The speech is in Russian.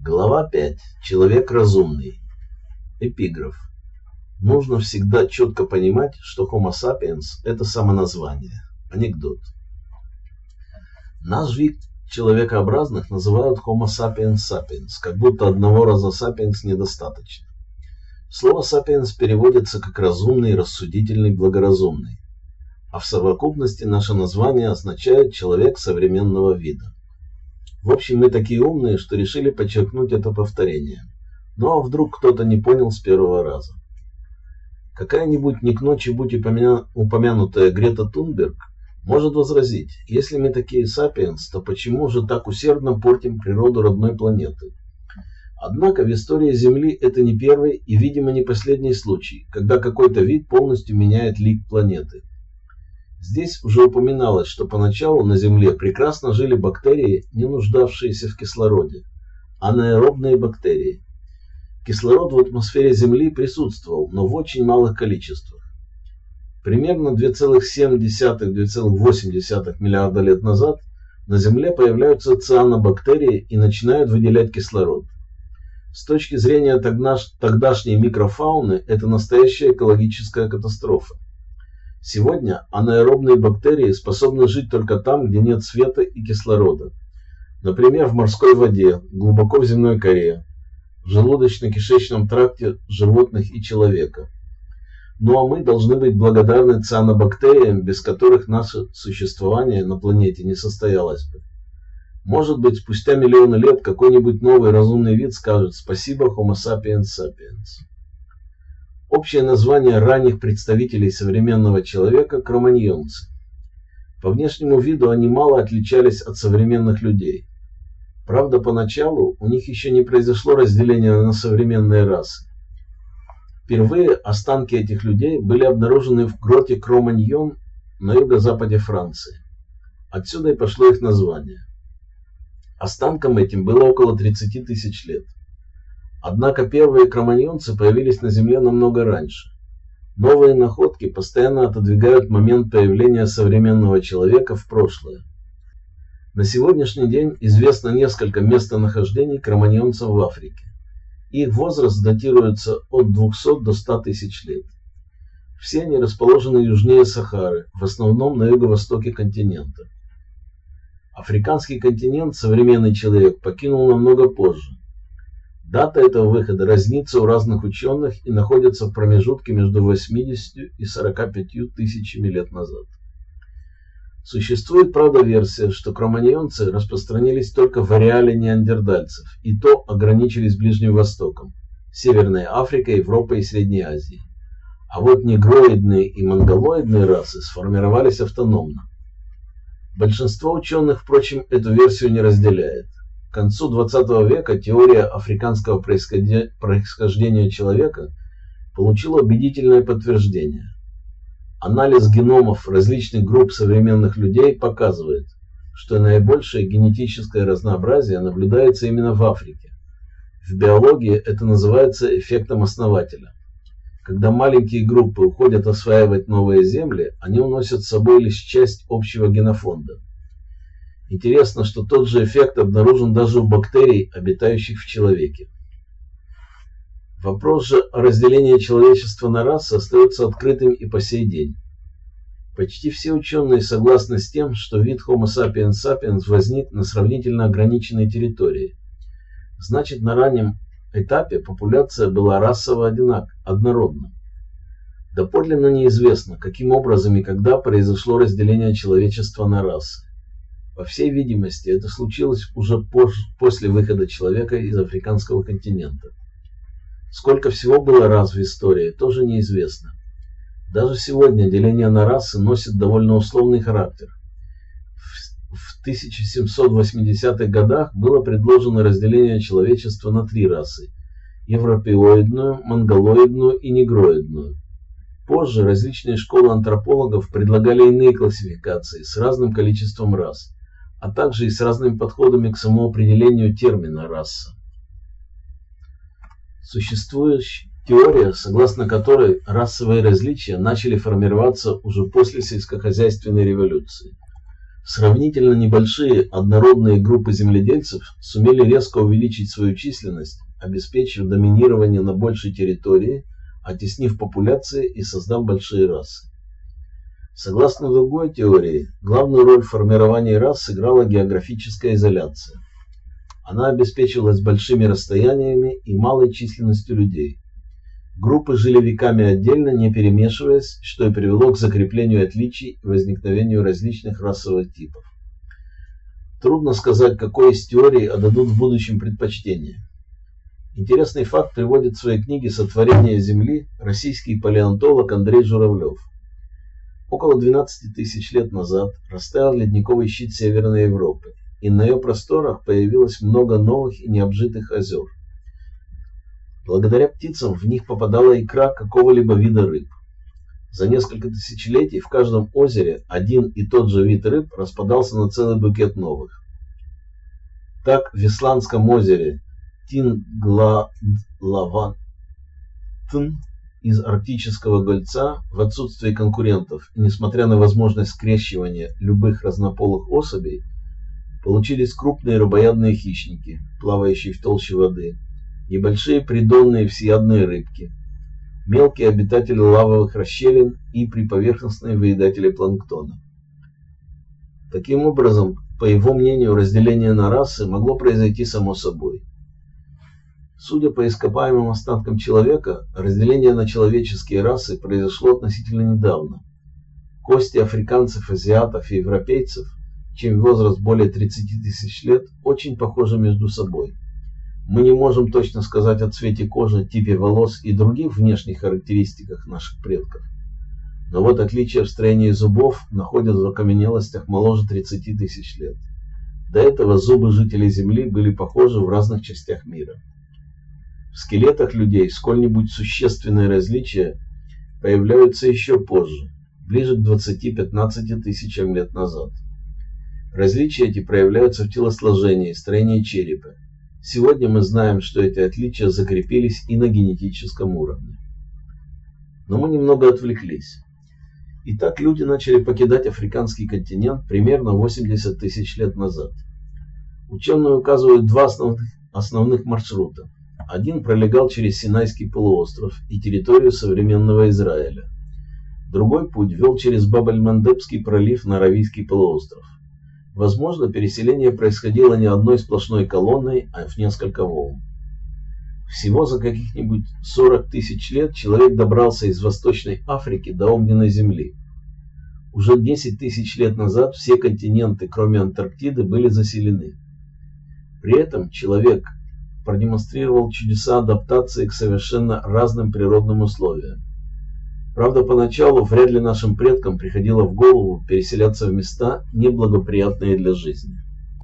Глава 5. Человек разумный. Эпиграф. Нужно всегда четко понимать, что Homo sapiens – это самоназвание. Анекдот. Наш вид человекообразных называют Homo sapiens sapiens, как будто одного раза sapiens недостаточно. Слово sapiens переводится как разумный, рассудительный, благоразумный. А в совокупности наше название означает человек современного вида. В общем, мы такие умные, что решили подчеркнуть это повторение. Ну а вдруг кто-то не понял с первого раза? Какая-нибудь не к ночи будь упомянутая Грета Тунберг может возразить, если мы такие сапиенс, то почему же так усердно портим природу родной планеты? Однако в истории Земли это не первый и, видимо, не последний случай, когда какой-то вид полностью меняет лик планеты. Здесь уже упоминалось, что поначалу на Земле прекрасно жили бактерии, не нуждавшиеся в кислороде, анаэробные бактерии. Кислород в атмосфере Земли присутствовал, но в очень малых количествах. Примерно 2,7-2,8 миллиарда лет назад на Земле появляются цианобактерии и начинают выделять кислород. С точки зрения тогдашней микрофауны это настоящая экологическая катастрофа. Сегодня анаэробные бактерии способны жить только там, где нет света и кислорода. Например, в морской воде, глубоко в земной коре, в желудочно-кишечном тракте животных и человека. Ну а мы должны быть благодарны цианобактериям, без которых наше существование на планете не состоялось бы. Может быть, спустя миллионы лет какой-нибудь новый разумный вид скажет «Спасибо, Homo sapiens sapiens». Общее название ранних представителей современного человека – кроманьонцы. По внешнему виду они мало отличались от современных людей. Правда, поначалу у них еще не произошло разделения на современные расы. Впервые останки этих людей были обнаружены в гроте Кроманьон на юго-западе Франции. Отсюда и пошло их название. Останкам этим было около 30 тысяч лет. Однако первые кроманьонцы появились на Земле намного раньше. Новые находки постоянно отодвигают момент появления современного человека в прошлое. На сегодняшний день известно несколько местонахождений кроманьонцев в Африке. Их возраст датируется от 200 до 100 тысяч лет. Все они расположены южнее Сахары, в основном на юго-востоке континента. Африканский континент современный человек покинул намного позже. Дата этого выхода разнится у разных ученых и находится в промежутке между 80 и 45 тысячами лет назад. Существует, правда, версия, что кроманьонцы распространились только в ареале неандердальцев, и то ограничились Ближним Востоком, Северной Африкой, Европой и Средней Азией. А вот негроидные и монголоидные расы сформировались автономно. Большинство ученых, впрочем, эту версию не разделяет. К концу XX века теория африканского происхождения человека получила убедительное подтверждение. Анализ геномов различных групп современных людей показывает, что наибольшее генетическое разнообразие наблюдается именно в Африке. В биологии это называется эффектом основателя. Когда маленькие группы уходят осваивать новые земли, они уносят с собой лишь часть общего генофонда. Интересно, что тот же эффект обнаружен даже у бактерий, обитающих в человеке. Вопрос же о разделении человечества на расы остается открытым и по сей день. Почти все ученые согласны с тем, что вид Homo sapiens sapiens возник на сравнительно ограниченной территории. Значит, на раннем этапе популяция была расово одинак, однородна. Доподлинно неизвестно, каким образом и когда произошло разделение человечества на расы. По всей видимости, это случилось уже после выхода человека из африканского континента. Сколько всего было раз в истории, тоже неизвестно. Даже сегодня деление на расы носит довольно условный характер в 1780-х годах было предложено разделение человечества на три расы – европеоидную, монголоидную и негроидную. Позже различные школы антропологов предлагали иные классификации с разным количеством рас, а также и с разными подходами к самоопределению термина «раса». Существует теория, согласно которой расовые различия начали формироваться уже после сельскохозяйственной революции – Сравнительно небольшие однородные группы земледельцев сумели резко увеличить свою численность, обеспечив доминирование на большей территории, оттеснив популяции и создав большие расы. Согласно другой теории, главную роль в формировании рас сыграла географическая изоляция. Она обеспечивалась большими расстояниями и малой численностью людей. Группы жили веками отдельно, не перемешиваясь, что и привело к закреплению отличий и возникновению различных расовых типов. Трудно сказать, какой из теорий отдадут в будущем предпочтение. Интересный факт приводит в своей книге «Сотворение Земли» российский палеонтолог Андрей Журавлев. Около 12 тысяч лет назад растаял ледниковый щит Северной Европы, и на ее просторах появилось много новых и необжитых озер. Благодаря птицам в них попадала икра какого-либо вида рыб. За несколько тысячелетий в каждом озере один и тот же вид рыб распадался на целый букет новых. Так в Висландском озере Тингладлаватн из арктического гольца в отсутствие конкурентов и несмотря на возможность скрещивания любых разнополых особей, получились крупные рыбоядные хищники, плавающие в толще воды, небольшие придонные всеядные рыбки, мелкие обитатели лавовых расщелин и приповерхностные выедатели планктона. Таким образом, по его мнению, разделение на расы могло произойти само собой. Судя по ископаемым остаткам человека, разделение на человеческие расы произошло относительно недавно. Кости африканцев, азиатов и европейцев, чем возраст более 30 тысяч лет, очень похожи между собой. Мы не можем точно сказать о цвете кожи, типе волос и других внешних характеристиках наших предков. Но вот отличия в строении зубов находятся в окаменелостях моложе 30 тысяч лет. До этого зубы жителей Земли были похожи в разных частях мира. В скелетах людей сколь-нибудь существенные различия появляются еще позже, ближе к 20-15 тысячам лет назад. Различия эти проявляются в телосложении, строении черепа, Сегодня мы знаем, что эти отличия закрепились и на генетическом уровне. Но мы немного отвлеклись. Итак, люди начали покидать африканский континент примерно 80 тысяч лет назад. Ученые указывают два основных, основных маршрута. Один пролегал через Синайский полуостров и территорию современного Израиля. Другой путь вел через Бабель-Мандебский пролив на Аравийский полуостров. Возможно, переселение происходило не одной сплошной колонной, а в несколько волн. Всего за каких-нибудь 40 тысяч лет человек добрался из Восточной Африки до Огненной Земли. Уже 10 тысяч лет назад все континенты, кроме Антарктиды, были заселены. При этом человек продемонстрировал чудеса адаптации к совершенно разным природным условиям. Правда, поначалу вряд ли нашим предкам приходило в голову переселяться в места, неблагоприятные для жизни.